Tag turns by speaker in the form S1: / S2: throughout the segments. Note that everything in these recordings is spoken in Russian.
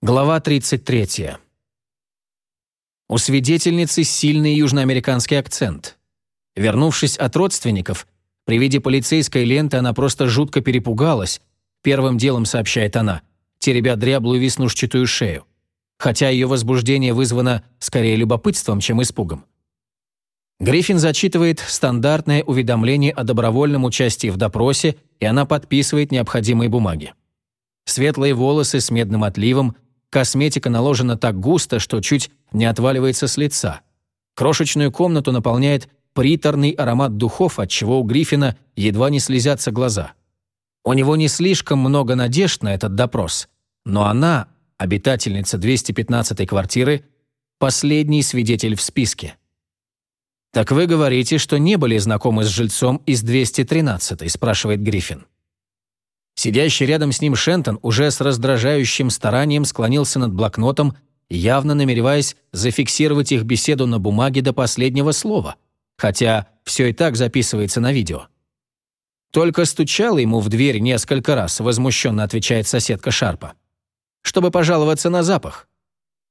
S1: Глава 33. У свидетельницы сильный южноамериканский акцент. Вернувшись от родственников, при виде полицейской ленты она просто жутко перепугалась, первым делом сообщает она, теребя дряблую веснушчатую шею. Хотя ее возбуждение вызвано скорее любопытством, чем испугом. Гриффин зачитывает стандартное уведомление о добровольном участии в допросе, и она подписывает необходимые бумаги. Светлые волосы с медным отливом – Косметика наложена так густо, что чуть не отваливается с лица. Крошечную комнату наполняет приторный аромат духов, от чего у Гриффина едва не слезятся глаза. У него не слишком много надежд на этот допрос, но она, обитательница 215-й квартиры, последний свидетель в списке. «Так вы говорите, что не были знакомы с жильцом из 213-й?» – спрашивает Гриффин. Сидящий рядом с ним Шентон уже с раздражающим старанием склонился над блокнотом, явно намереваясь зафиксировать их беседу на бумаге до последнего слова, хотя все и так записывается на видео. Только стучала ему в дверь несколько раз, возмущенно отвечает соседка Шарпа. Чтобы пожаловаться на запах.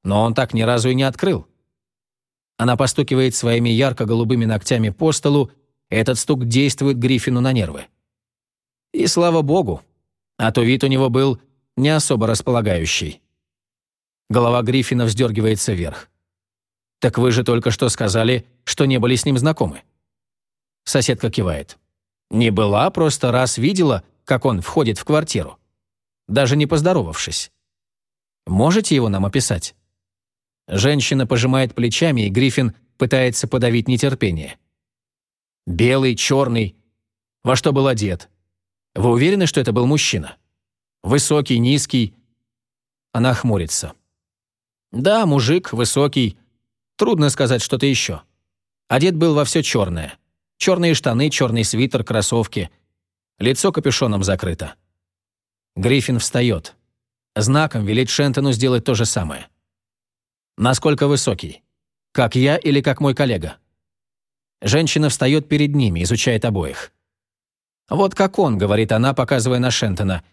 S1: Но он так ни разу и не открыл. Она постукивает своими ярко-голубыми ногтями по столу, этот стук действует Гриффину на нервы. И слава богу, а то вид у него был не особо располагающий. Голова Гриффина вздергивается вверх. «Так вы же только что сказали, что не были с ним знакомы». Соседка кивает. «Не была, просто раз видела, как он входит в квартиру. Даже не поздоровавшись. Можете его нам описать?» Женщина пожимает плечами, и Гриффин пытается подавить нетерпение. Белый, черный. Во что был одет? Вы уверены, что это был мужчина? Высокий, низкий?» Она хмурится. «Да, мужик, высокий. Трудно сказать что-то еще. Одет был во все черное. Черные штаны, черный свитер, кроссовки. Лицо капюшоном закрыто. Гриффин встает. Знаком велит Шентону сделать то же самое. Насколько высокий? Как я или как мой коллега? Женщина встает перед ними, изучает обоих. «Вот как он», — говорит она, показывая на Шентона.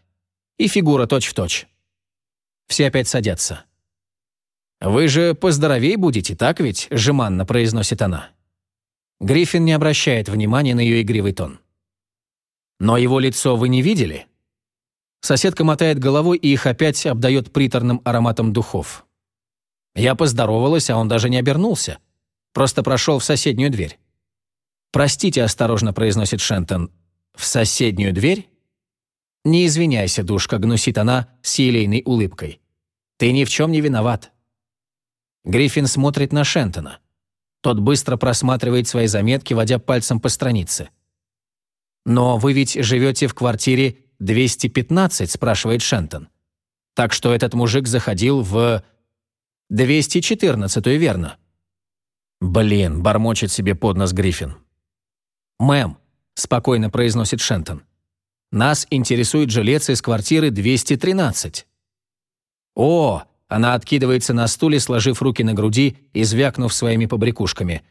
S1: «И фигура точь-в-точь». Все опять садятся. «Вы же поздоровей будете, так ведь?» — жеманно произносит она. Гриффин не обращает внимания на ее игривый тон. «Но его лицо вы не видели?» Соседка мотает головой и их опять обдает приторным ароматом духов. Я поздоровалась, а он даже не обернулся. Просто прошел в соседнюю дверь. «Простите», — осторожно произносит Шентон, в соседнюю дверь? Не извиняйся, душка, гнусит она с елейной улыбкой. Ты ни в чем не виноват. Гриффин смотрит на Шентона. Тот быстро просматривает свои заметки, водя пальцем по странице. «Но вы ведь живете в квартире 215?» – спрашивает Шентон. «Так что этот мужик заходил в 214-ю, верно?» «Блин», – бормочет себе под нос Гриффин. «Мэм, – спокойно произносит Шентон. «Нас интересует жилец из квартиры 213». «О!» – она откидывается на стуле, сложив руки на груди и звякнув своими побрякушками.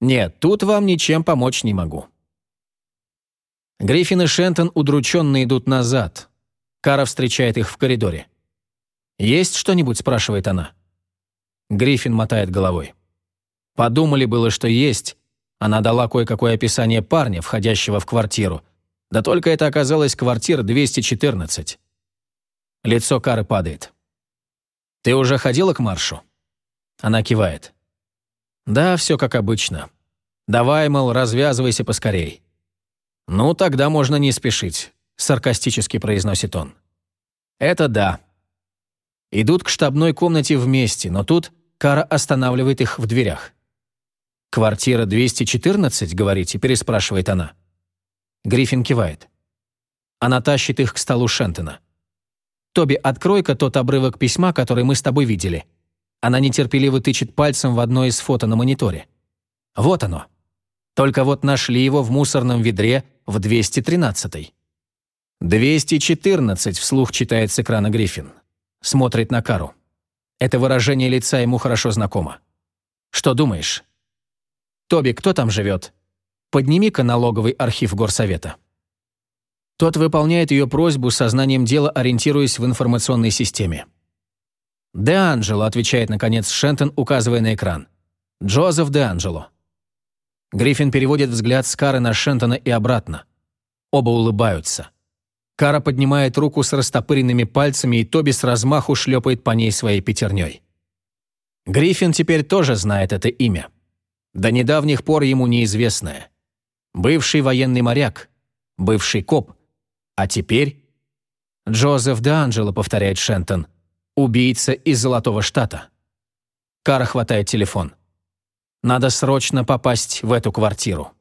S1: «Нет, тут вам ничем помочь не могу». Гриффин и Шентон удрученно идут назад. Кара встречает их в коридоре. «Есть что-нибудь?» – спрашивает она. Гриффин мотает головой. «Подумали было, что есть, она дала кое-какое описание парня, входящего в квартиру. Да только это оказалась квартира 214. Лицо Кары падает. «Ты уже ходила к маршу?» Она кивает. «Да, все как обычно. Давай, мол, развязывайся поскорей». «Ну, тогда можно не спешить», — саркастически произносит он. «Это да». Идут к штабной комнате вместе, но тут Кара останавливает их в дверях. «Квартира 214, говорите?» – переспрашивает она. Гриффин кивает. Она тащит их к столу Шентона. «Тоби, открой-ка тот обрывок письма, который мы с тобой видели». Она нетерпеливо тычет пальцем в одно из фото на мониторе. «Вот оно. Только вот нашли его в мусорном ведре в 213-й». «214», – вслух читает с экрана Гриффин. Смотрит на Кару. Это выражение лица ему хорошо знакомо. «Что думаешь?» «Тоби, кто там живет? Подними-ка налоговый архив горсовета». Тот выполняет ее просьбу со знанием дела, ориентируясь в информационной системе. «Де Анджело», — отвечает, наконец, Шентон, указывая на экран. «Джозеф Де Анджело». Гриффин переводит взгляд с Кары на Шентона и обратно. Оба улыбаются. Кара поднимает руку с растопыренными пальцами, и Тоби с размаху шлепает по ней своей пятерней. Гриффин теперь тоже знает это имя. До недавних пор ему неизвестное. Бывший военный моряк, бывший коп. А теперь... Джозеф Де повторяет Шентон. Убийца из Золотого Штата. Кара хватает телефон. Надо срочно попасть в эту квартиру.